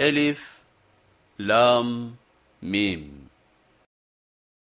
ألف لام ميم.